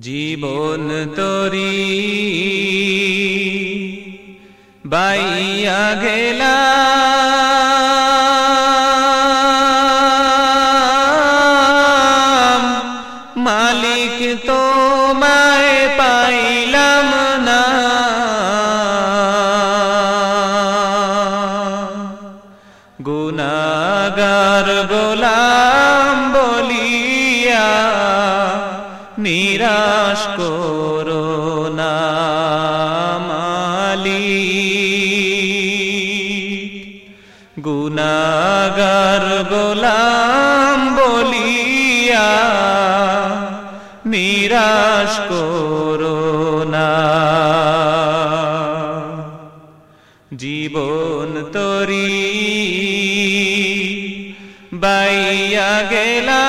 জীবন তরি। বাইয়া গেলা। গুনাগার গোলাম বলিয়া নিরাশ করো না। জীবন তরি বাইয়া গেলা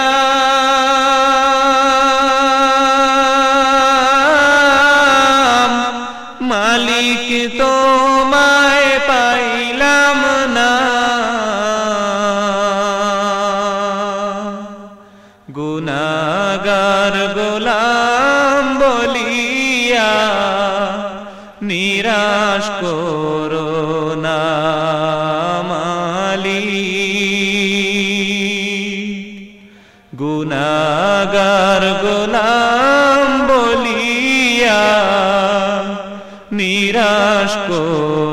গুনাগার গোলাম বলিয়া নিরাশ করো না গুনাগার গোলাম বলিয়া নিরাশ করো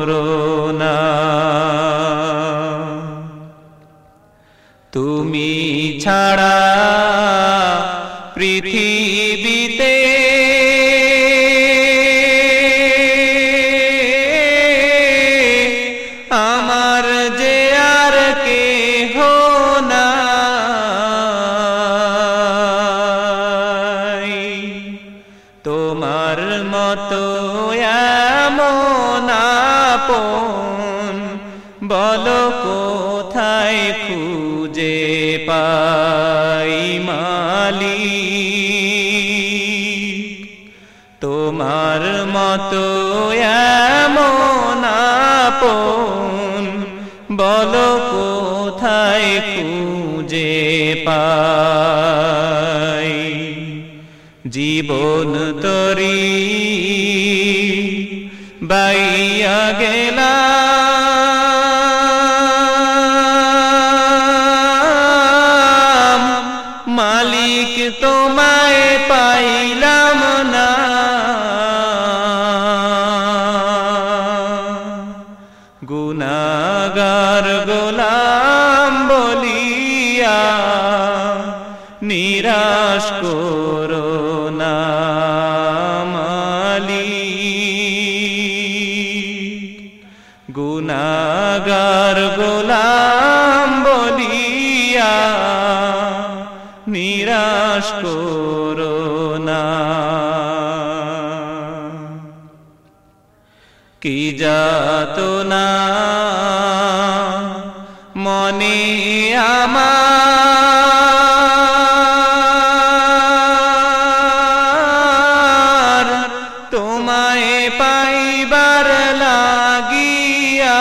পৃথিবীতে। আমার যে আর কে নাই। তোমার মতো এমন বলো কোথায় খুঁজে পাই মতো এমন আপন। বলো কোথায় খুঁজে পাই? জীবন তরি বাইয়া গেলা গুনাগার গোলাম বলিয়া নিরাশ করো না গুনাগার গোলাম বলিয়া নিরাশ করো না। কি যাত আমার তোমায় পাইবার লাগিয়া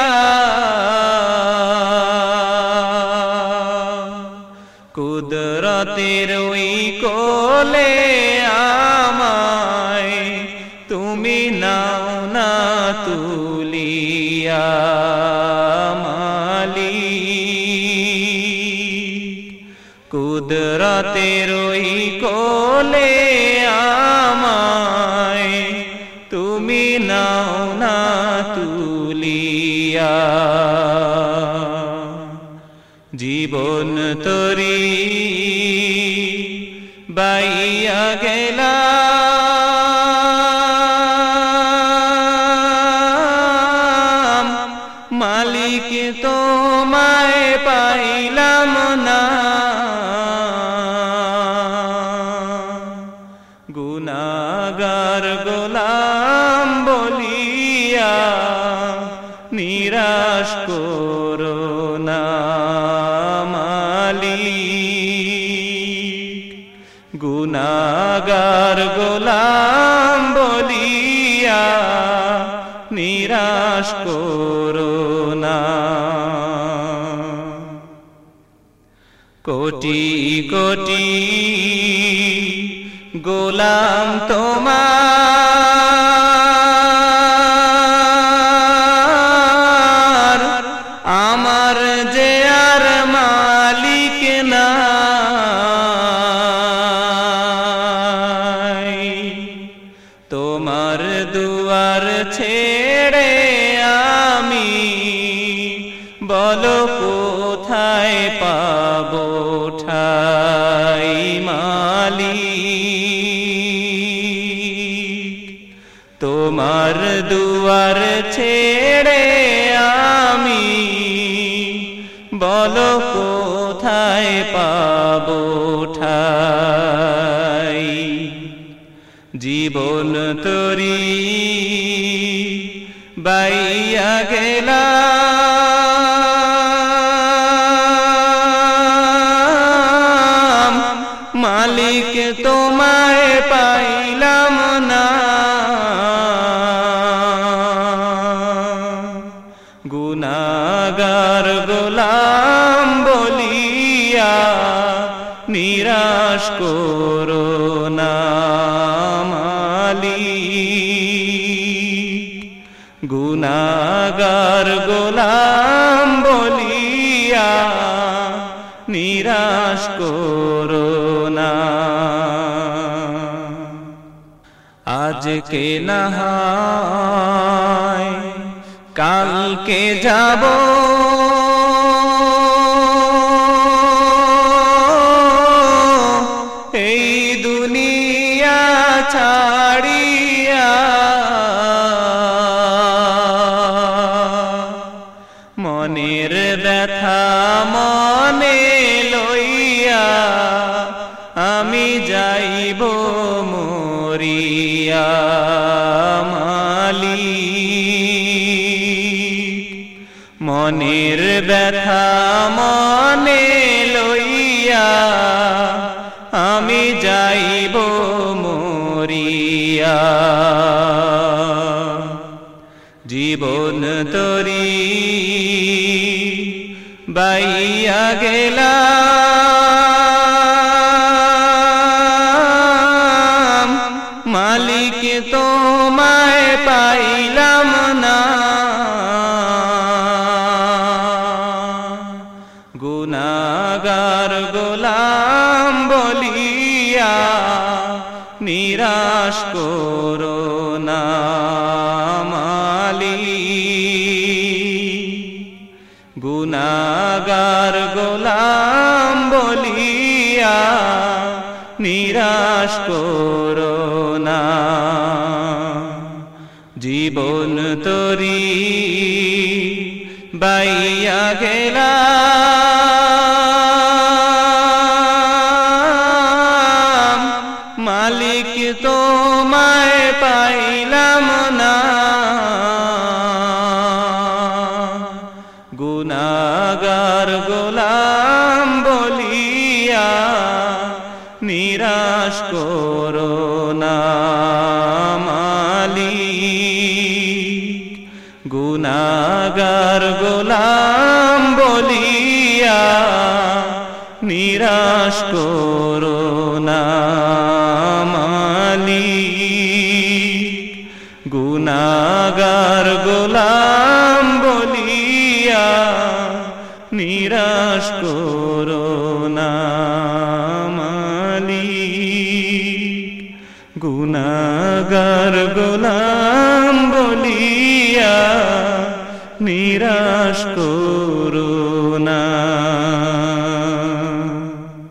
কুদরতের ওই কোলে কুদরতের ওই কোলে আমায় তুমি নাও না তুলিয়া। জীবন তরি বাইয়া গেলা। মালিক তোমায় পাইলাম নিরাশ করো না মালিক। গুনাগার গোলাম বলিয়া নিরাশ করো কোটি কোটি গোলাম তোমার তোমার দুয়ার ছেড়ে আমি বলো কোথায় পাবো ঠাই? জীবন তরি বাইয়া গেলা নিরাশ করো না মালিক গুনাগার গোলাম বলিয়া নিরাশ করো না। আজকে না কালকে যাব। মনে লইয়া আমি যাইব মরিয়া মালি। মনের ব্যথা মনে লইয়া আমি যাইব মরিয়া। জীবন তরি বাইয়া গেলা। মালিক তোমায় পাইলাম না। গুনাগার গোলাম বলিয়া নিরাশ করো না। নিরাশ করো না। জীবন তরি বাইয়া গেলা। মালিক তোমায় পাইলাম না। গুনাগার গোলাম করো না মালিক। গুনাগার গোলাম বলিয়া নিরাশ করো না মালিক। গুনাগার গোলাম বলিয়া নিরাশ করো গোলাম বলিয়া নিরাশ করো